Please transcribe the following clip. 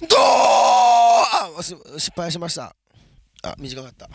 どーあ失敗しました。あ短かった。